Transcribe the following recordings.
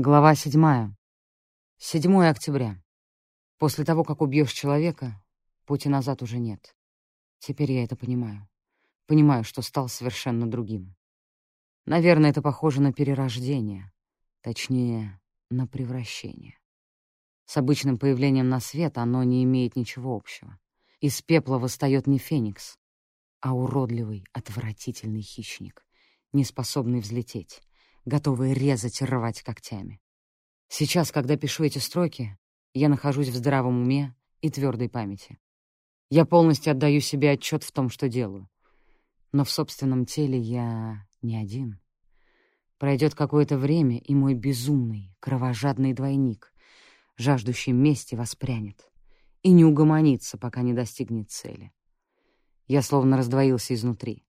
Глава седьмая. 7 октября. После того, как убьешь человека, пути назад уже нет. Теперь я это понимаю. Понимаю, что стал совершенно другим. Наверное, это похоже на перерождение. Точнее, на превращение. С обычным появлением на свет оно не имеет ничего общего. Из пепла восстает не феникс, а уродливый, отвратительный хищник, не способный взлететь, готовые резать и рвать когтями. Сейчас, когда пишу эти строки, я нахожусь в здравом уме и твердой памяти. Я полностью отдаю себе отчет в том, что делаю. Но в собственном теле я не один. Пройдет какое-то время, и мой безумный, кровожадный двойник, жаждущий мести, воспрянет и не угомонится, пока не достигнет цели. Я словно раздвоился изнутри.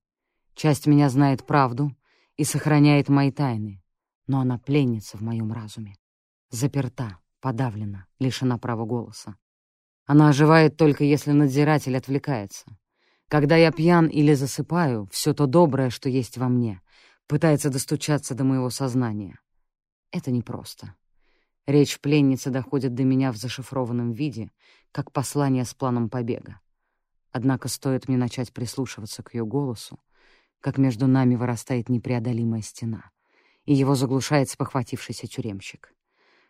Часть меня знает правду, и сохраняет мои тайны, но она пленница в моем разуме. Заперта, подавлена, лишена права голоса. Она оживает только если надзиратель отвлекается. Когда я пьян или засыпаю, все то доброе, что есть во мне, пытается достучаться до моего сознания. Это непросто. Речь пленницы доходит до меня в зашифрованном виде, как послание с планом побега. Однако стоит мне начать прислушиваться к ее голосу, как между нами вырастает непреодолимая стена, и его заглушает спохватившийся тюремщик.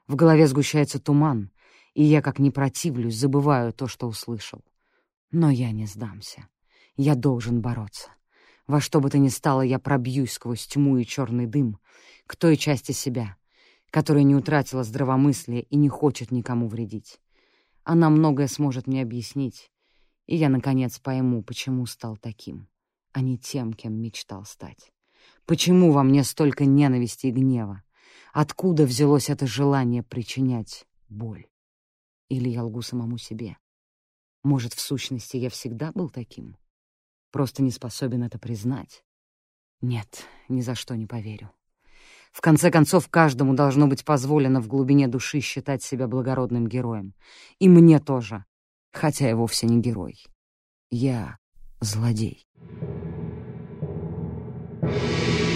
В голове сгущается туман, и я, как не противлюсь, забываю то, что услышал. Но я не сдамся. Я должен бороться. Во что бы то ни стало, я пробьюсь сквозь тьму и черный дым к той части себя, которая не утратила здравомыслия и не хочет никому вредить. Она многое сможет мне объяснить, и я, наконец, пойму, почему стал таким а не тем, кем мечтал стать? Почему во мне столько ненависти и гнева? Откуда взялось это желание причинять боль? Или я лгу самому себе? Может, в сущности, я всегда был таким? Просто не способен это признать? Нет, ни за что не поверю. В конце концов, каждому должно быть позволено в глубине души считать себя благородным героем. И мне тоже, хотя я вовсе не герой. Я злодей. Thank you.